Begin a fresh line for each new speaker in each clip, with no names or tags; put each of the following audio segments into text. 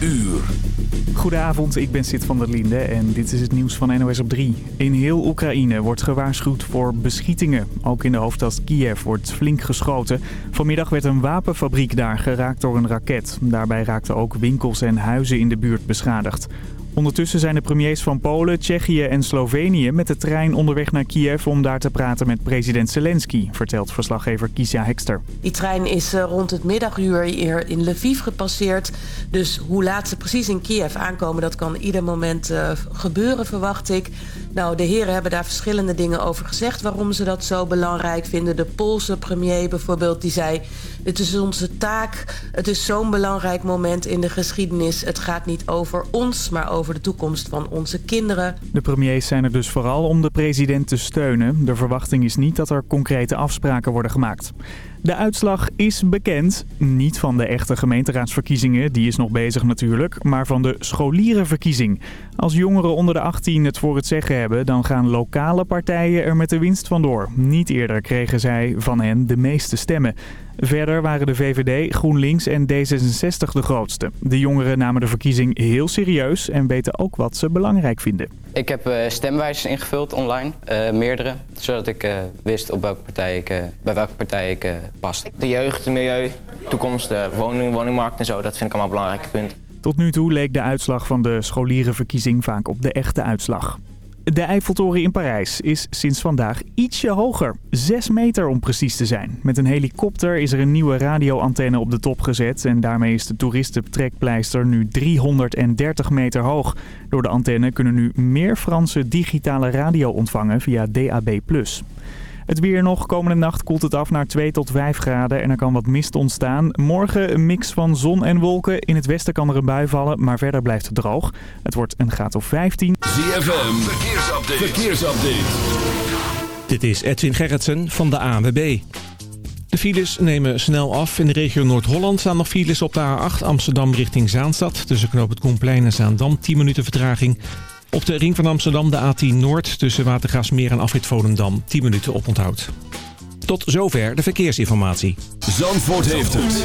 uur.
Goedenavond, ik ben Sid van der Linde en dit is het nieuws van NOS op 3. In heel Oekraïne wordt gewaarschuwd voor beschietingen. Ook in de hoofdstad Kiev wordt flink geschoten. Vanmiddag werd een wapenfabriek daar geraakt door een raket. Daarbij raakten ook winkels en huizen in de buurt beschadigd. Ondertussen zijn de premiers van Polen, Tsjechië en Slovenië met de trein onderweg naar Kiev om daar te praten met president Zelensky, vertelt verslaggever Kisha Hekster.
Die trein is eh, rond het middaguur hier in Lviv gepasseerd. Dus hoe laat ze precies in Kiev aankomen, dat kan ieder moment uh, gebeuren, verwacht ik. Nou, de heren hebben daar verschillende dingen over gezegd waarom ze dat zo belangrijk vinden. De Poolse premier bijvoorbeeld, die zei... het is onze taak, het is zo'n belangrijk moment in de geschiedenis. Het gaat niet over ons, maar over de toekomst van onze kinderen.
De premiers zijn er dus vooral om de president te steunen. De verwachting is niet dat er concrete afspraken worden gemaakt. De uitslag is bekend. Niet van de echte gemeenteraadsverkiezingen, die is nog bezig natuurlijk, maar van de scholierenverkiezing. Als jongeren onder de 18 het voor het zeggen hebben, dan gaan lokale partijen er met de winst vandoor. Niet eerder kregen zij van hen de meeste stemmen. Verder waren de VVD, GroenLinks en D66 de grootste. De jongeren namen de verkiezing heel serieus en weten ook wat ze belangrijk vinden.
Ik heb uh, stemwijzers ingevuld online, uh, meerdere, zodat ik uh, wist op welke partij ik, bij welke partij ik past. De jeugd, het milieu, toekomst, de woning, woningmarkt en zo, dat vind ik allemaal belangrijke punten.
Tot nu toe leek de uitslag van de scholierenverkiezing vaak op de echte uitslag. De Eiffeltoren in Parijs is sinds vandaag ietsje hoger. 6 meter om precies te zijn. Met een helikopter is er een nieuwe radioantenne op de top gezet. En daarmee is de toeristentrekpleister nu 330 meter hoog. Door de antenne kunnen nu meer Franse digitale radio ontvangen via DAB+. Het weer nog. Komende nacht koelt het af naar 2 tot 5 graden en er kan wat mist ontstaan. Morgen een mix van zon en wolken. In het westen kan er een bui vallen, maar verder blijft het droog. Het wordt een graad of 15.
ZFM, verkeersupdate. verkeersupdate.
Dit is Edwin Gerritsen van de ANWB. De files nemen snel af. In de regio Noord-Holland staan nog files op de A8 Amsterdam richting Zaanstad. Tussen knoop het Koenplein en Zaandam 10 minuten vertraging. Op de ring van Amsterdam de A10 Noord tussen Watergasmeer en Afrit Volendam 10 minuten oponthoud. Tot zover de verkeersinformatie.
Zandvoort heeft het.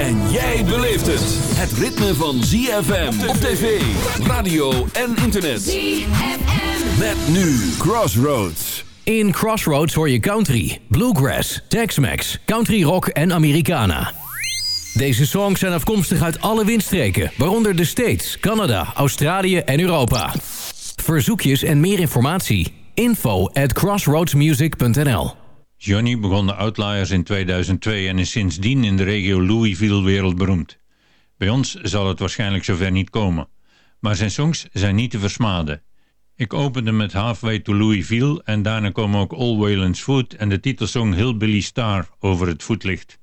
En jij beleeft het. Het ritme van ZFM op tv, radio en internet. ZFM. Met nu Crossroads.
In Crossroads hoor je country, bluegrass, Tex-Mex, country rock en Americana. Deze songs zijn afkomstig uit alle windstreken, waaronder de States, Canada, Australië en Europa. Verzoekjes en meer informatie. Info at crossroadsmusic.nl
Johnny begon de Outliers in 2002 en is sindsdien in de regio Louisville wereldberoemd. Bij ons zal het waarschijnlijk zover niet komen, maar zijn songs zijn niet te versmaden. Ik opende met Halfway to Louisville en daarna komen ook All Wayland's Food en de titelsong Hillbilly Star over het voetlicht.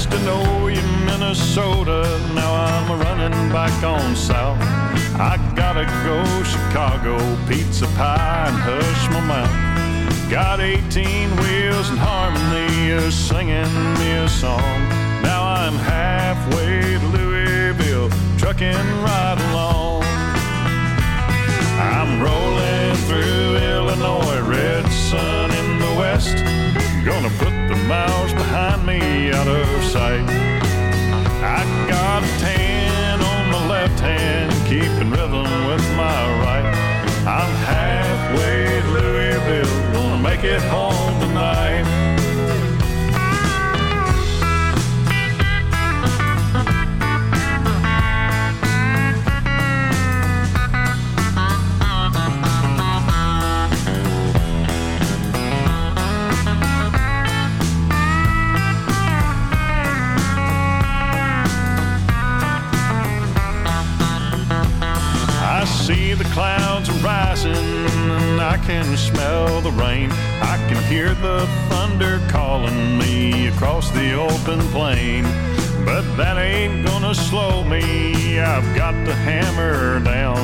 Nice to know you, Minnesota. Now I'm running back on south. I gotta go Chicago, pizza pie, and hush my mouth. Got 18 wheels and harmony is singing me a song. Now I'm halfway to Louisville, trucking right along. I'm rolling through Illinois, red sun in the west. Gonna put miles behind me out of sight. I got a tan on my left hand, keeping rhythm with my right. I'm halfway to Louisville, gonna make it home tonight. Clouds are rising and I can smell the rain. I can hear the thunder calling me across the open plain. But that ain't gonna slow me. I've got the hammer down.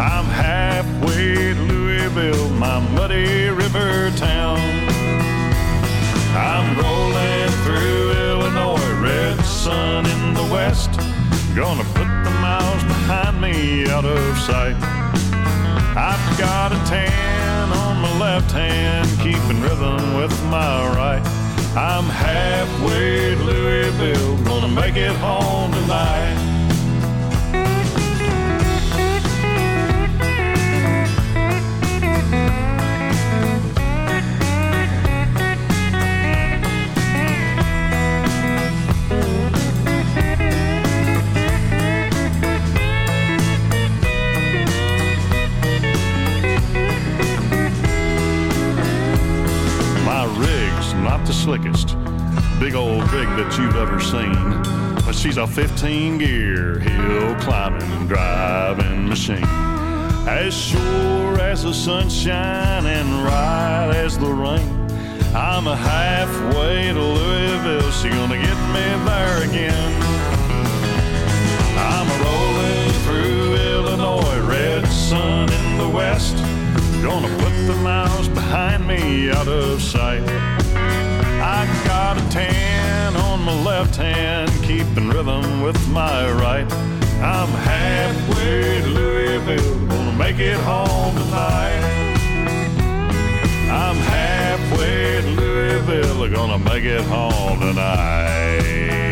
I'm halfway to Louisville, my muddy river town. I'm rolling through Illinois, red sun in the west. Gonna put the miles behind me out of sight. I've got a tan on my left hand, keeping rhythm with my right. I'm halfway to Louisville, gonna make it home tonight. The slickest big old rig that you've ever seen. But she's a 15 gear hill climbing, driving machine. As sure as the sunshine and right as the rain. I'm a halfway to Louisville, she gonna get me there again. I'm rolling through Illinois, red sun in the west. Gonna put the miles behind me out of sight. Got a tan on my left hand, keeping rhythm with my right. I'm halfway to Louisville, gonna make it home tonight. I'm halfway to Louisville, gonna make it home tonight.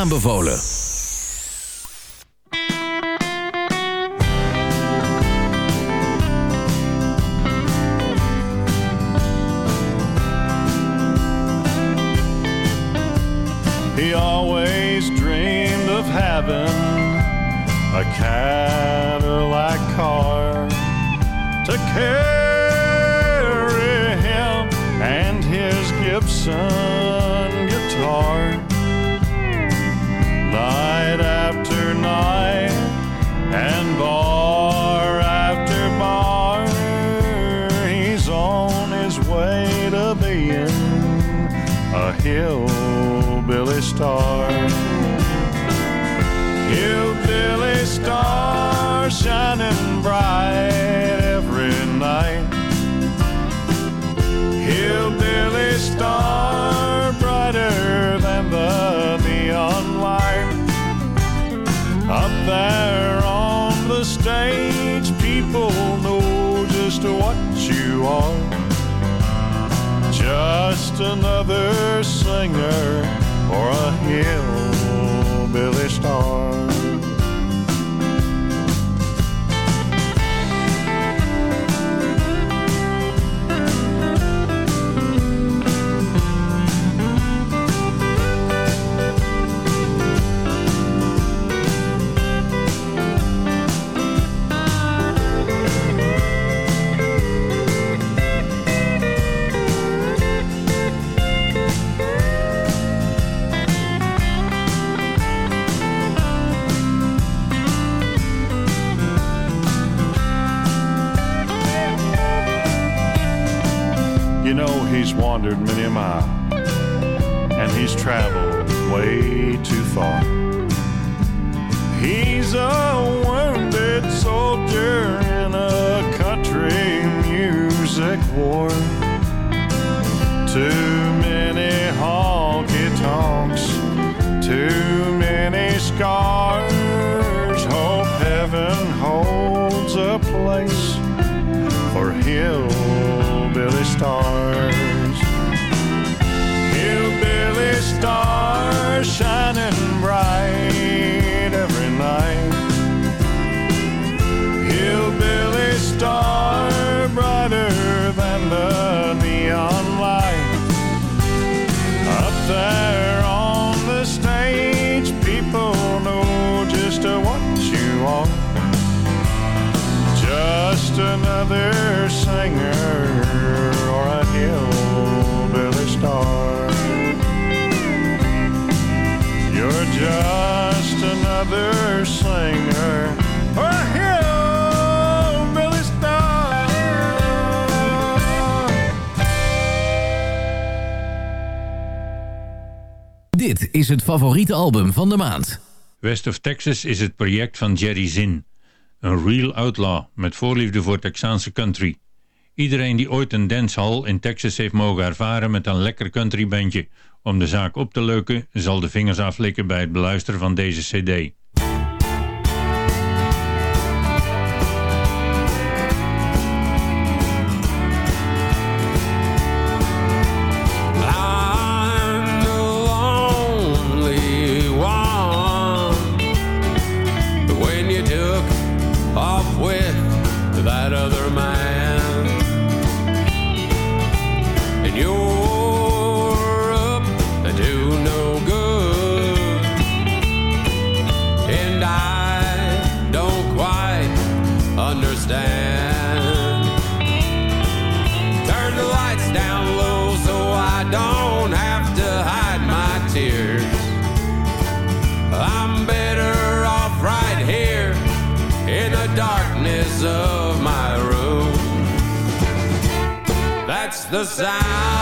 Aanbevolen.
He always dreamed of having a Cadillac car to carry him and his Gibson guitar night and bar another singer or a hillbilly star. Wandered many a mile and he's traveled way too far. He's a wounded soldier in a country music war. Too many honky tonks, too many scars. Hope heaven holds a place for hillbilly stars.
Is het favoriete album van de maand.
West of Texas is het project van Jerry Zinn. Een real outlaw met voorliefde voor Texaanse country. Iedereen die ooit een dancehall in Texas heeft mogen ervaren met een lekker countrybandje om de zaak op te leuken, zal de vingers aflikken bij het beluisteren van deze cd.
The sound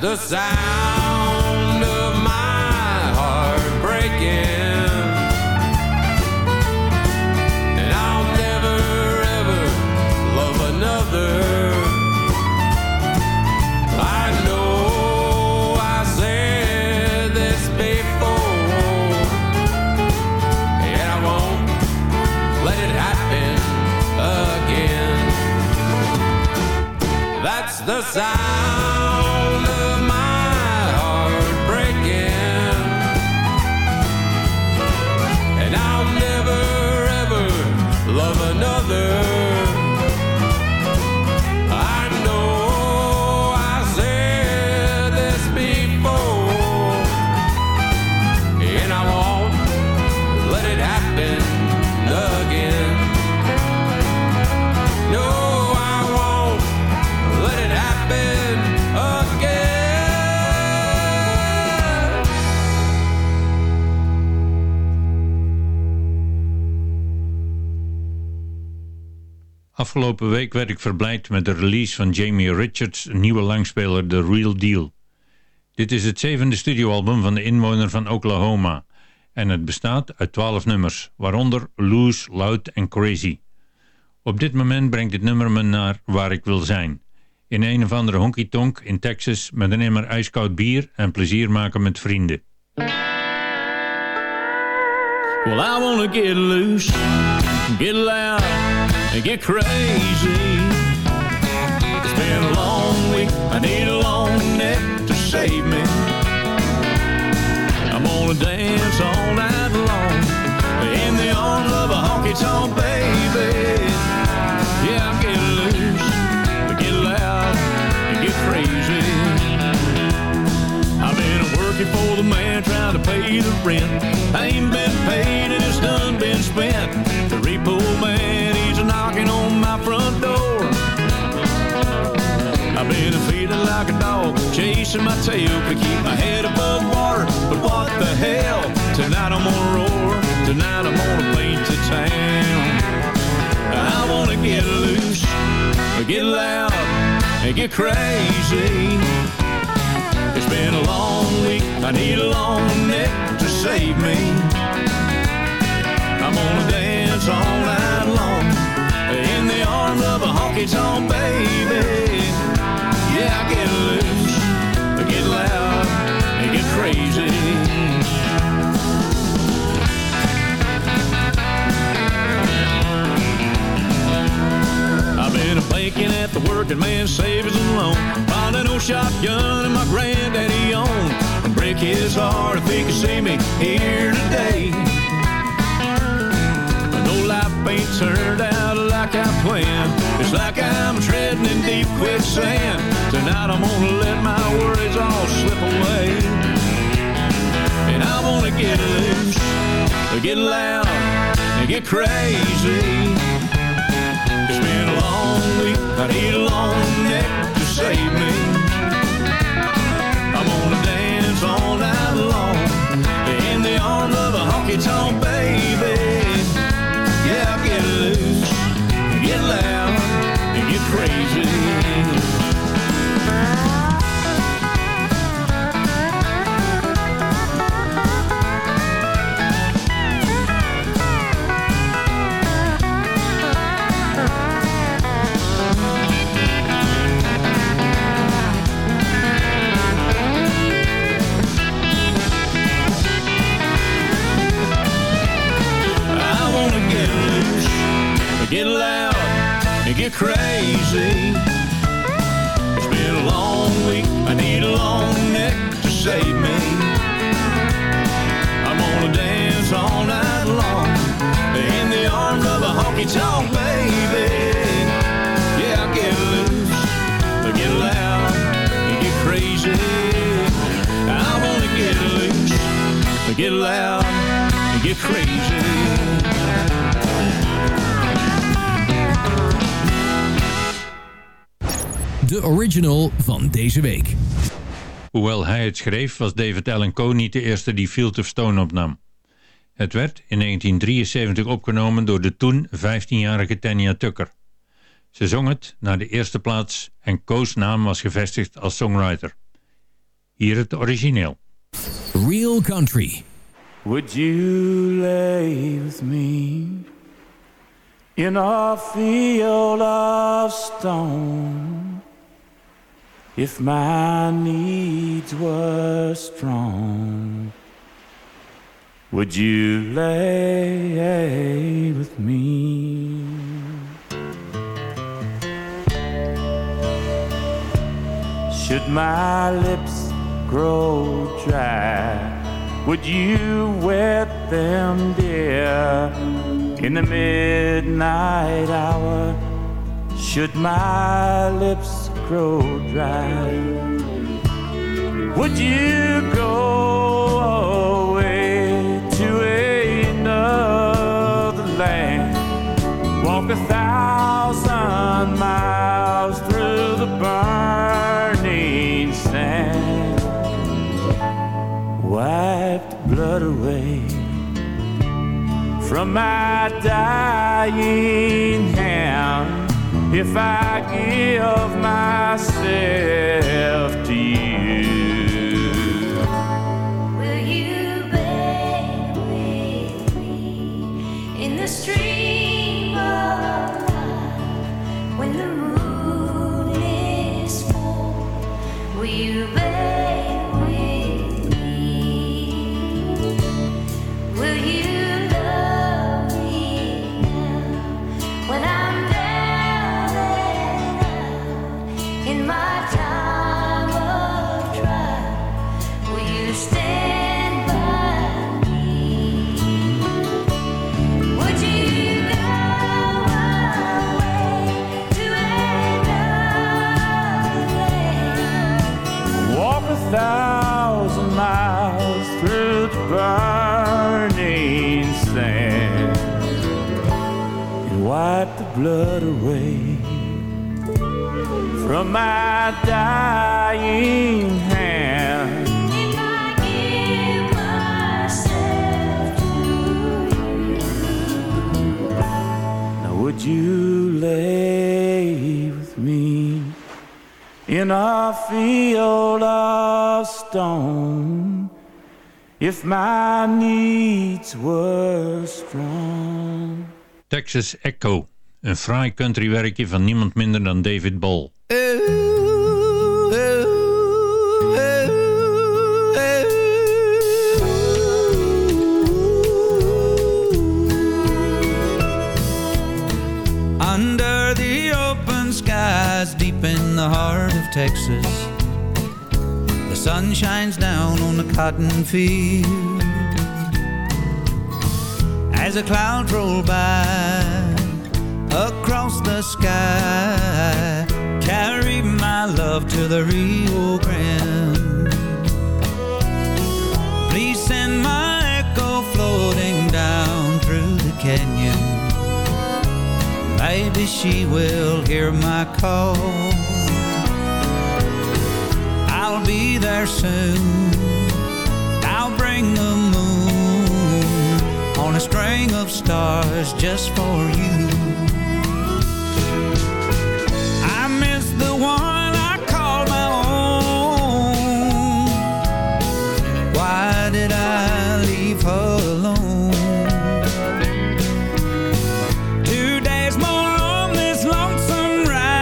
the sound of my heart breaking. And I'll never ever love another. I know I said this before, and I won't let it happen again. That's the sound.
Afgelopen week werd ik verblijd met de release van Jamie Richards' nieuwe langspeler The Real Deal. Dit is het zevende studioalbum van de inwoner van Oklahoma en het bestaat uit twaalf nummers, waaronder Loose, Loud en Crazy. Op dit moment brengt dit nummer me naar waar ik wil zijn. In een of andere honky-tonk in Texas met een emmer ijskoud bier en plezier maken met vrienden.
And get crazy. It's been a long week, I need a long neck to save me. I'm gonna dance all night long in the arms of a honky tonk baby. Yeah, I'm getting loose, get loud, and get crazy. I've been working for the man trying to pay the rent. I ain't been chasing my tail to keep my head above water. But what the hell? Tonight I'm gonna roar. Tonight I'm gonna paint the town. I wanna get loose, get loud, and get crazy. It's been a long week, I need a long neck to save me. I'm gonna dance all night long in the arms of a honky tonk baby. Yeah, I get loose, crazy. I've been banking at the working man's savings and loan. Found an old shotgun and my granddaddy owned. And break his heart if he could see me here today. Know life ain't turned out like I planned. It's like I'm treading in deep quicksand. Tonight I'm gonna let my worries all slip away. Wanna get loose, get loud, and get crazy. It's been a long week, I need a long neck to save me. I'm gonna dance all night long
deze week.
Hoewel hij het schreef, was David Allen Coe niet de eerste die Field of Stone opnam. Het werd in 1973 opgenomen door de toen 15-jarige Tanya Tucker. Ze zong het naar de eerste plaats en Coe's naam was gevestigd als songwriter. Hier het origineel.
Real Country.
Would you lay with me in a field of stone? If my needs were strong, would you lay with me? Should my lips grow dry? Would you wet them, dear, in the midnight hour? Should my lips Would you go away to another land? Walk a thousand miles through the burning sand. Wipe the blood away from my dying hand if I give myself to you. Blood away from my dying hand. Now would you lay with me in a field of stone if my needs were strong?
Texas Echo, een fraai countrywerkje van niemand minder dan David Ball.
Under the open skies deep in the heart of Texas, the sun shines down on the cotton field. As the clouds roll by across the sky, carry my love to the Rio Grande. Please send my echo floating down through the canyon. Maybe she will hear my call. I'll be there soon. I'll bring the moon on a string of stars just for you. Did I leave her alone? Two days more on this lonesome ride,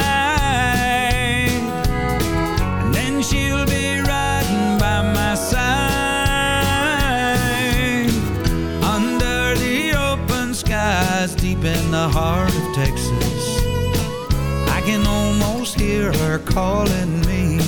and then she'll be riding by my side under the open skies, deep in the heart of Texas. I can almost hear her calling me.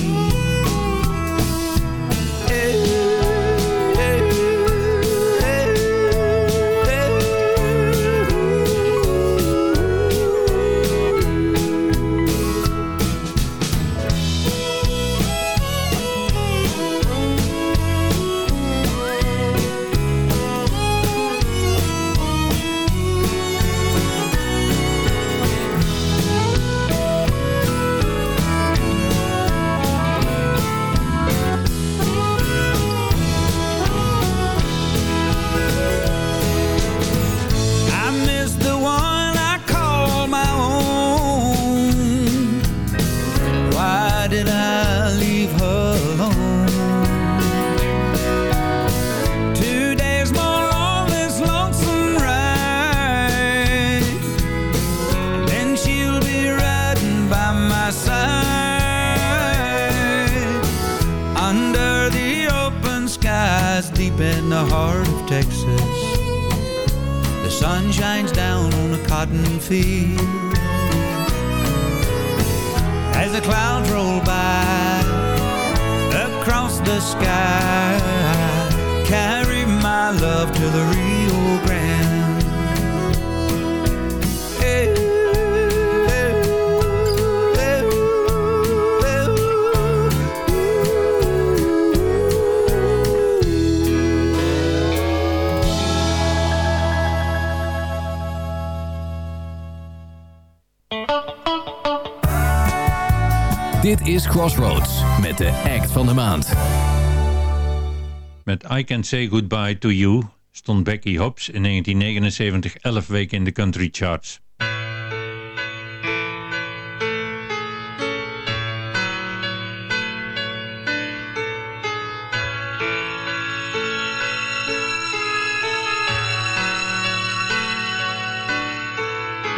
I
Can Say Goodbye to You stond Becky Hobbs in 1979 11 weken in de country charts.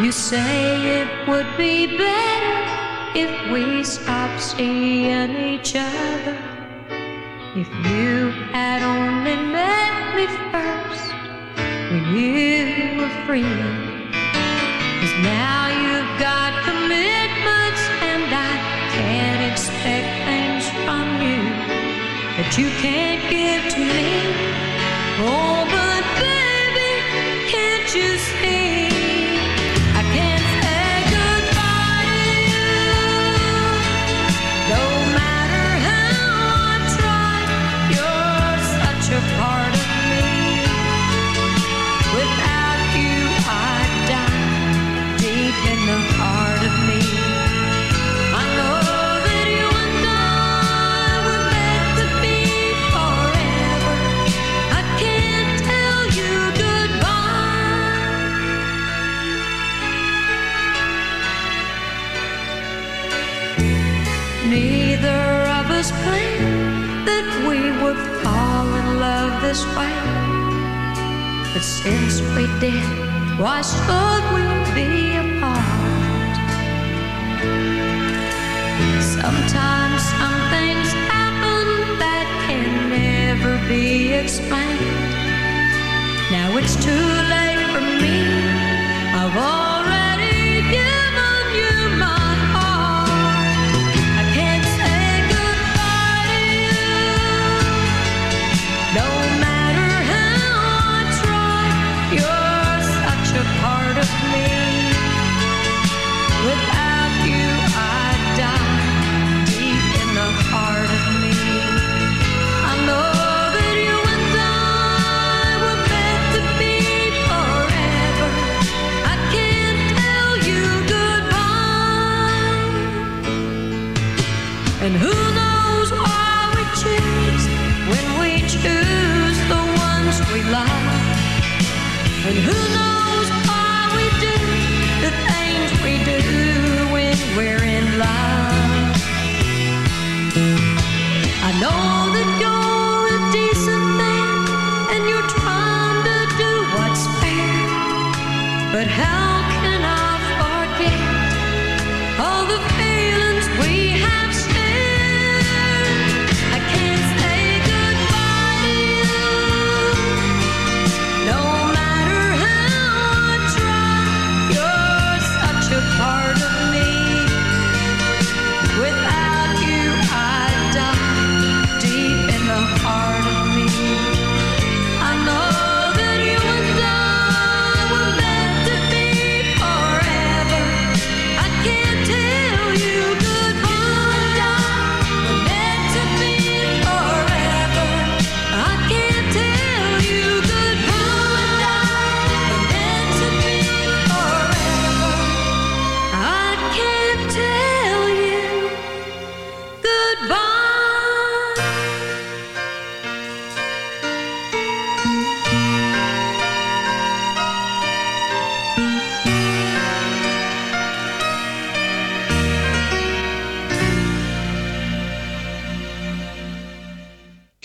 You say it would be better if we stopped seeing each other. If you had only met me first when you were free. Cause now you've got commitments and I can't expect things from you that you can't give to me. Oh, since we did, why should we be apart? Sometimes some things happen that can never be explained. Now it's too late for me. I've already given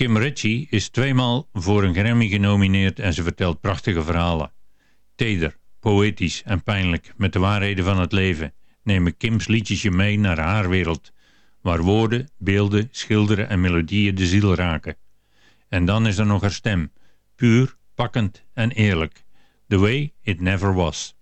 Kim Ritchie is tweemaal voor een Grammy genomineerd en ze vertelt prachtige verhalen. Teder, poëtisch en pijnlijk met de waarheden van het leven nemen Kims liedjes je mee naar haar wereld, waar woorden, beelden, schilderen en melodieën de ziel raken. En dan is er nog haar stem, puur, pakkend en eerlijk. The way it never was.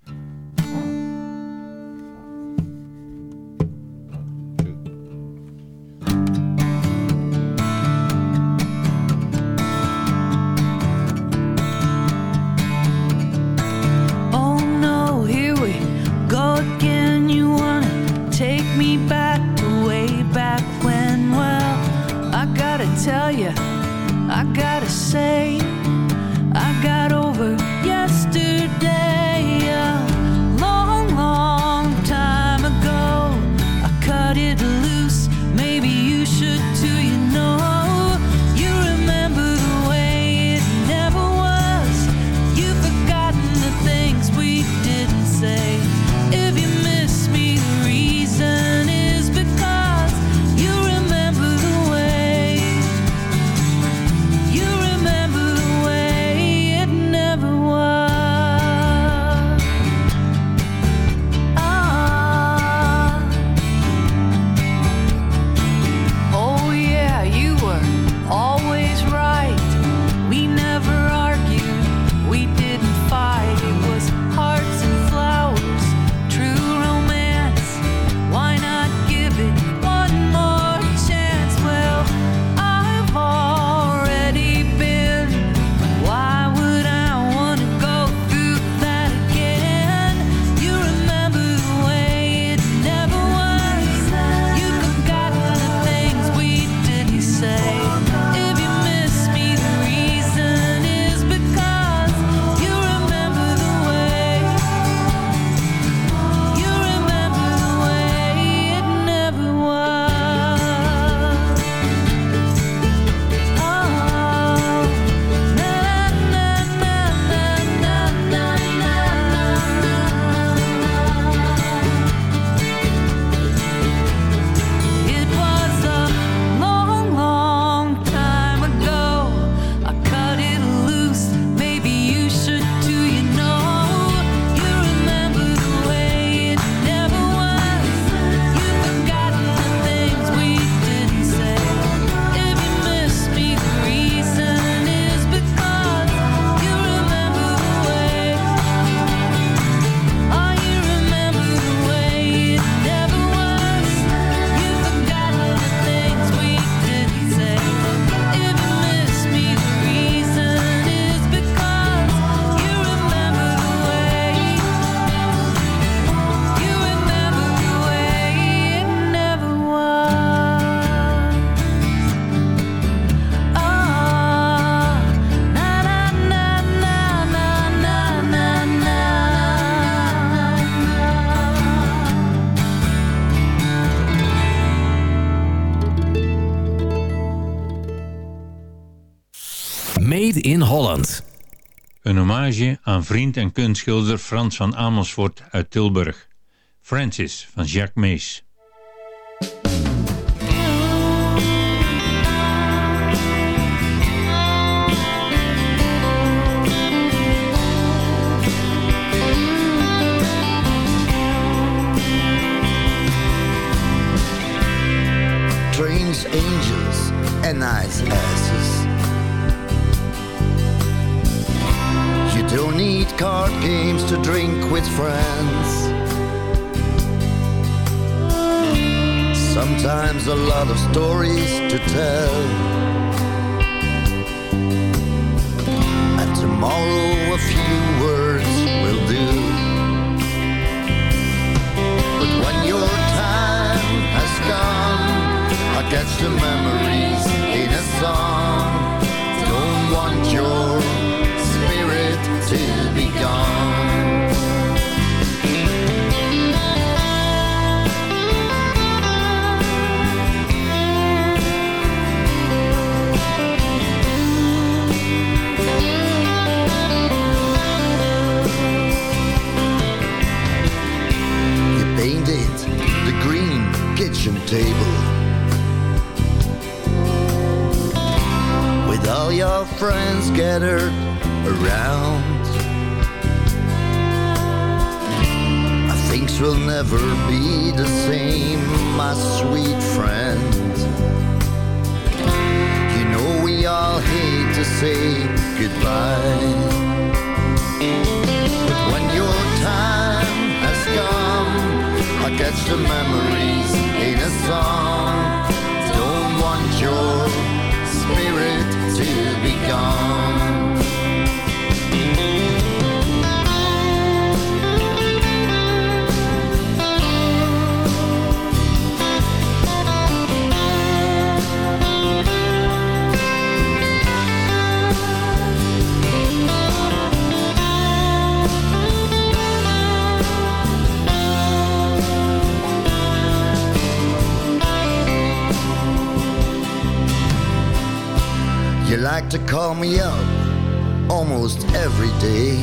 Een hommage aan vriend en kunstschilder Frans van Amersfoort uit Tilburg. Francis van Jacques Mees.
Trains, angels, and nice asses. Don't card games to drink with friends. Sometimes a lot of stories to tell. And tomorrow a few words will do. But when your time has come, I catch the memories in a song. Table with all your friends gathered around. Things will never be the same, my sweet friend. You know we all hate to say goodbye. But when your time has come, I catch the memories like to call me up almost every day.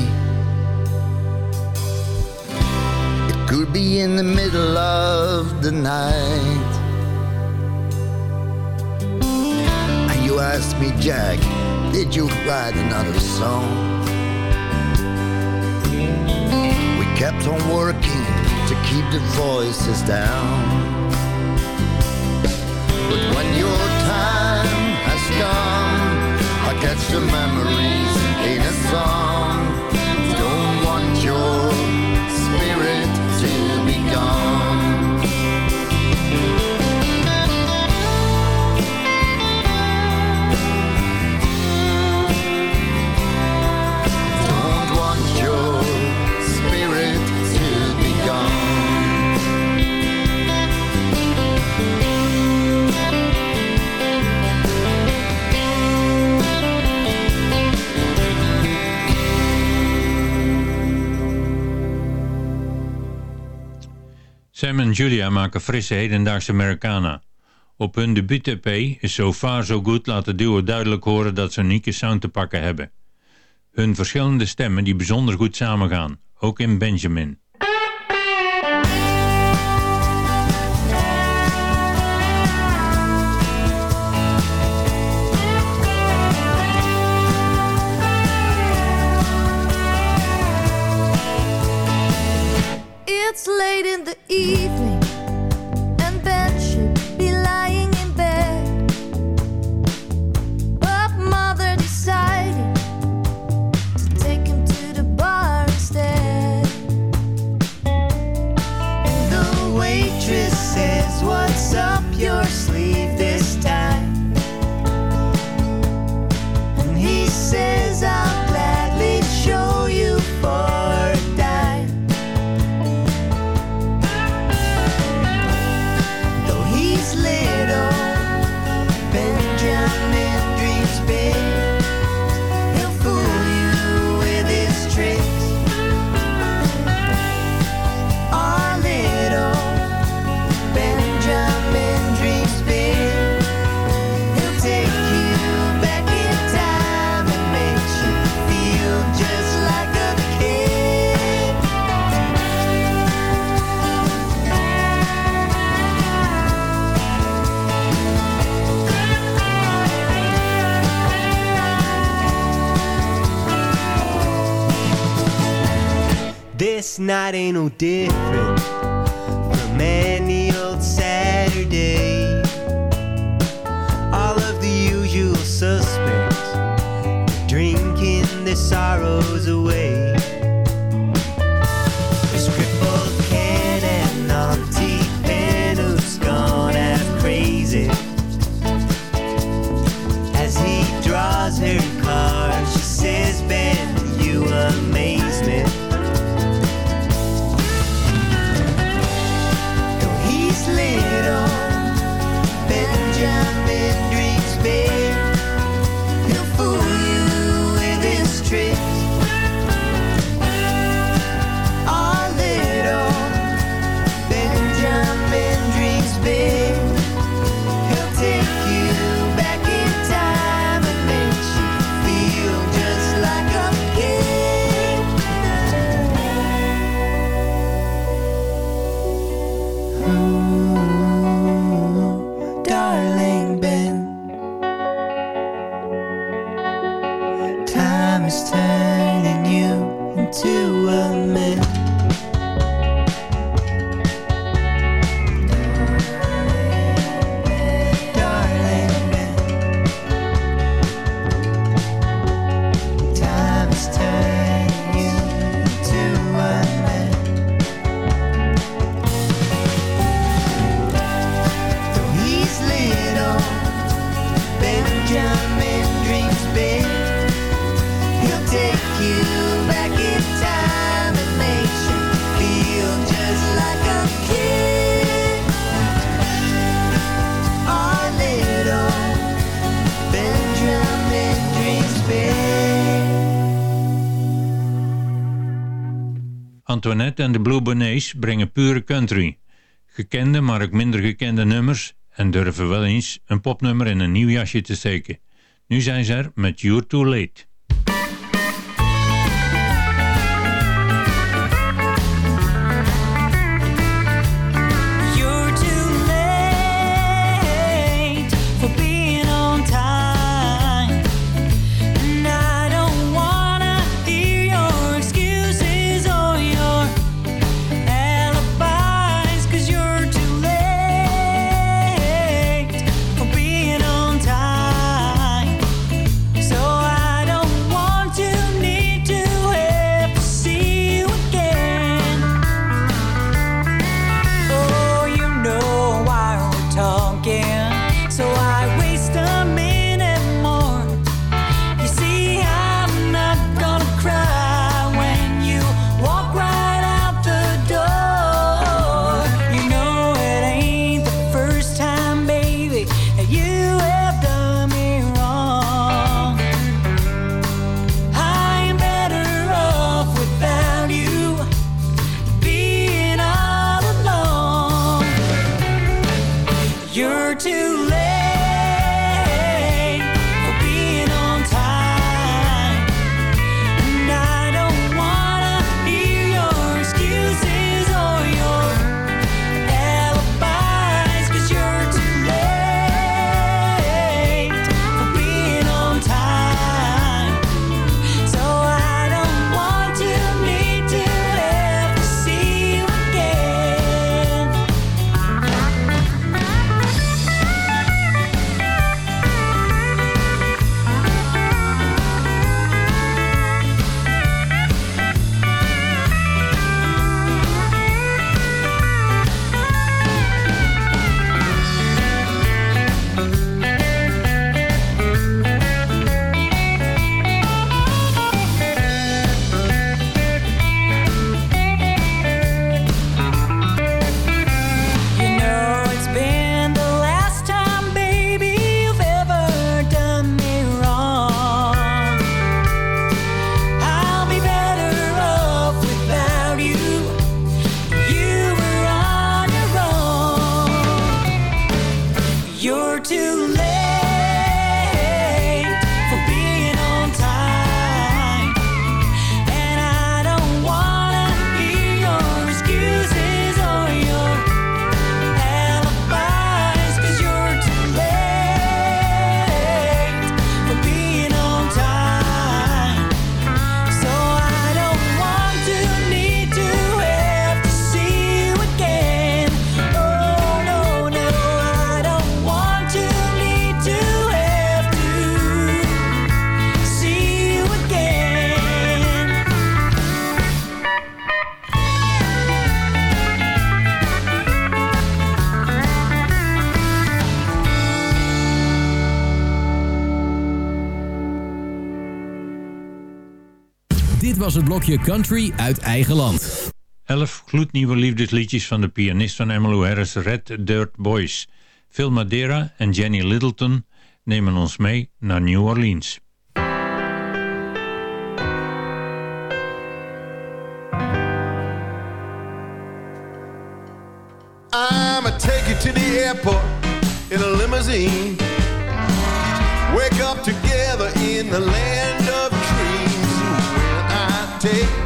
It could be in the middle of the night. And you asked me, Jack, did you write another song? We kept on working to keep the voices down. But when your time has come, Catch the memories in a song.
Sam en Julia maken frisse hedendaagse Americana. Op hun debuut-EP is So Far So Good laat het duo duidelijk horen dat ze een unieke sound te pakken hebben. Hun verschillende stemmen die bijzonder goed samengaan, ook in Benjamin.
Late in the evening, This
night ain't no different from man.
Antoinette en de Blue Bonnets brengen pure country. Gekende, maar ook minder gekende nummers en durven wel eens een popnummer in een nieuw jasje te steken. Nu zijn ze er met You're Too Late.
het blokje Country uit eigen land.
Elf gloednieuwe liefdesliedjes van de pianist van Emmylou Harris Red Dirt Boys. Phil Madeira en Jenny Littleton nemen ons mee naar New Orleans.
I'ma take you to the airport in a limousine Wake up together in the land take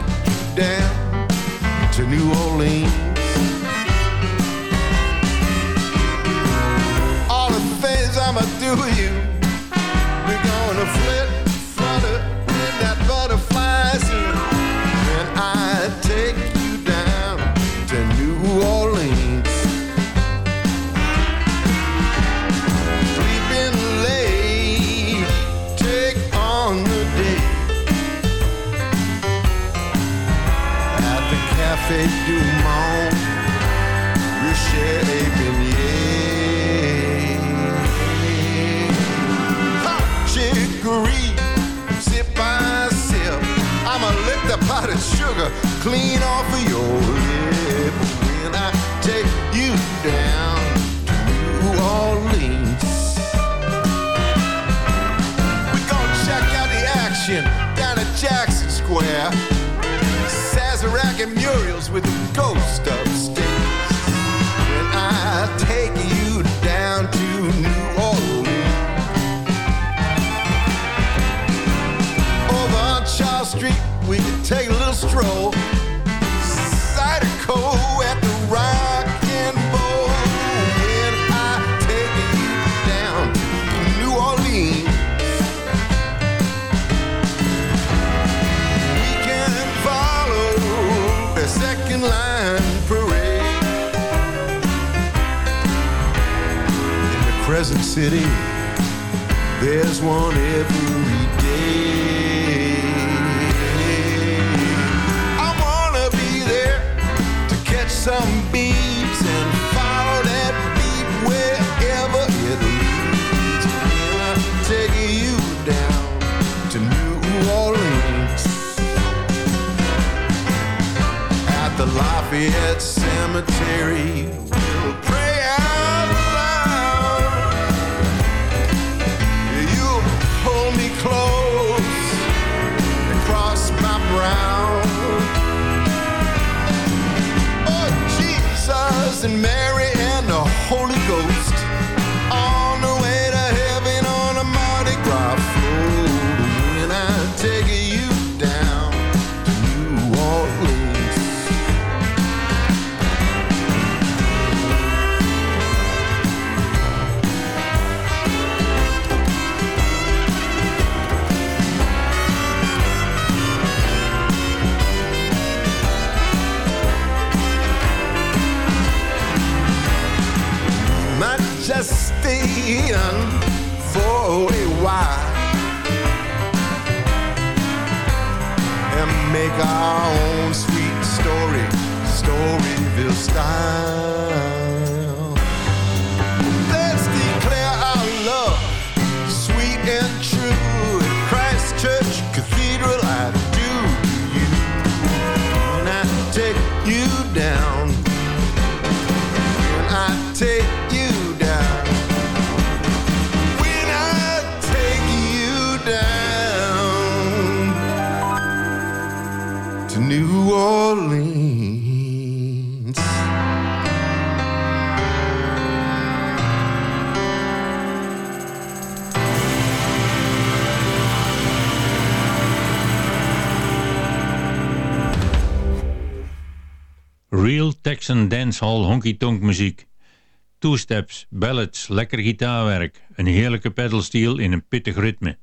cemetery.
Real Texan Dancehall Honky Tonk muziek. Two-steps, ballads, lekker gitaarwerk, een heerlijke pedalsteel in een pittig ritme.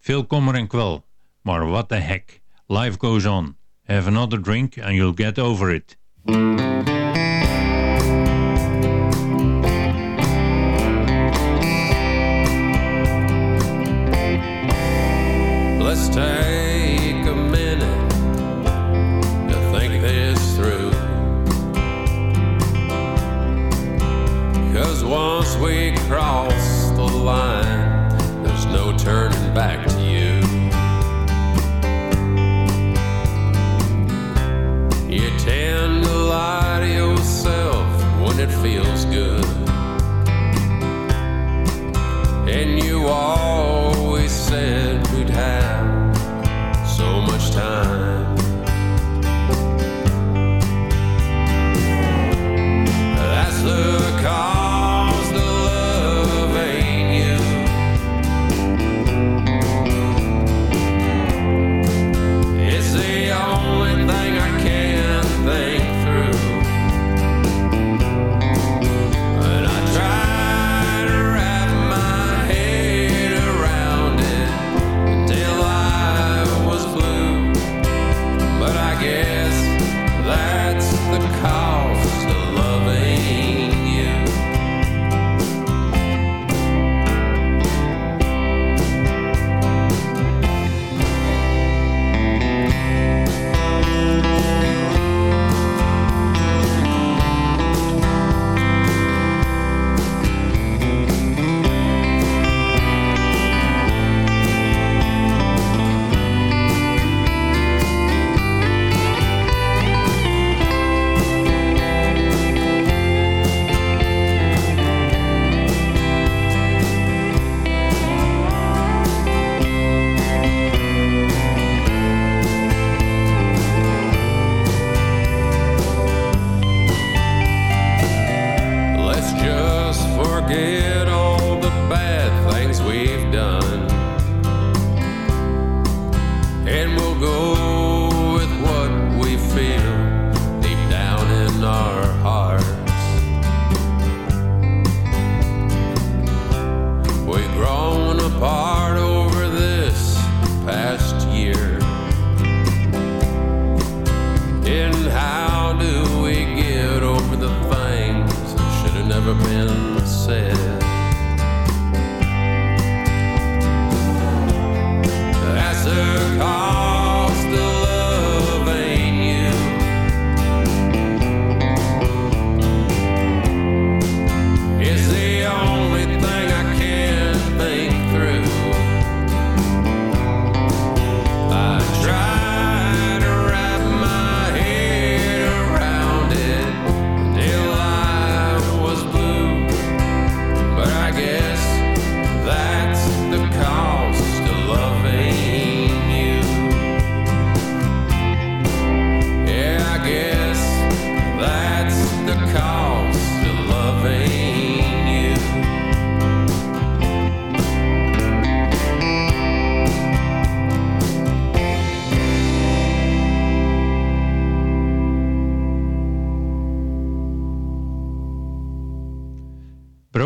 Veel kommer en kwel, maar what the heck. Life goes on. Have another drink and you'll get over it.
Let's take cross the line, there's no turning back to you. You tend to lie to yourself when it feels good, and you all.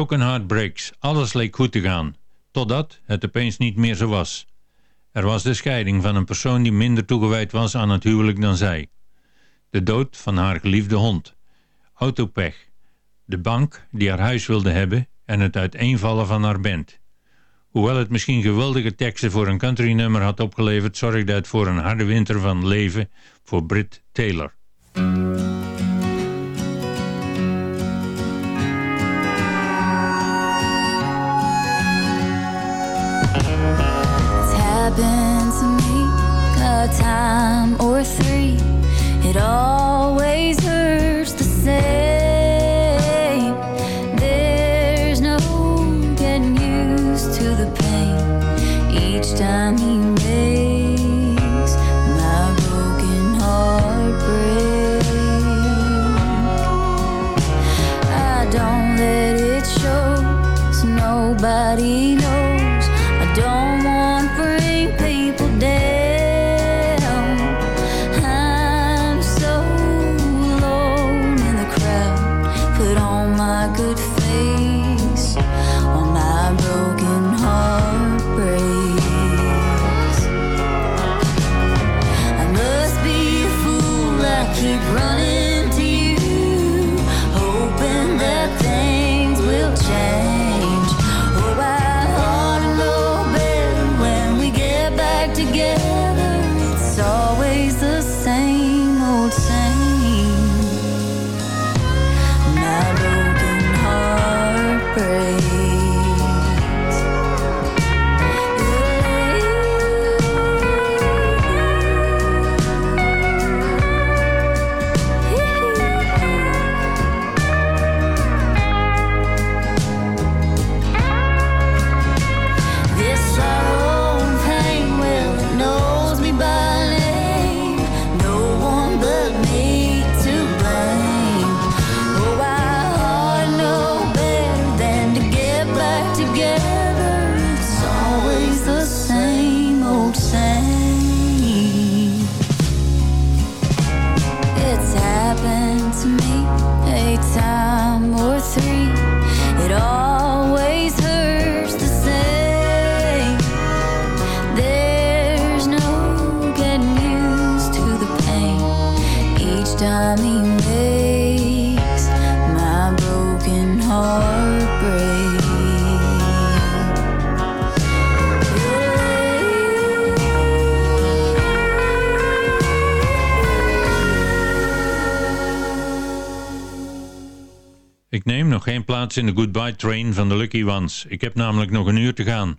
Broken Heart Breaks. Alles leek goed te gaan. Totdat het opeens niet meer zo was. Er was de scheiding van een persoon die minder toegewijd was aan het huwelijk dan zij. De dood van haar geliefde hond. Autopech. De bank die haar huis wilde hebben en het uiteenvallen van haar band. Hoewel het misschien geweldige teksten voor een countrynummer had opgeleverd, zorgde het voor een harde winter van leven voor Britt Taylor.
Or three. It always hurts the same.
in de Goodbye Train van de Lucky Ones. Ik heb namelijk nog een uur te gaan.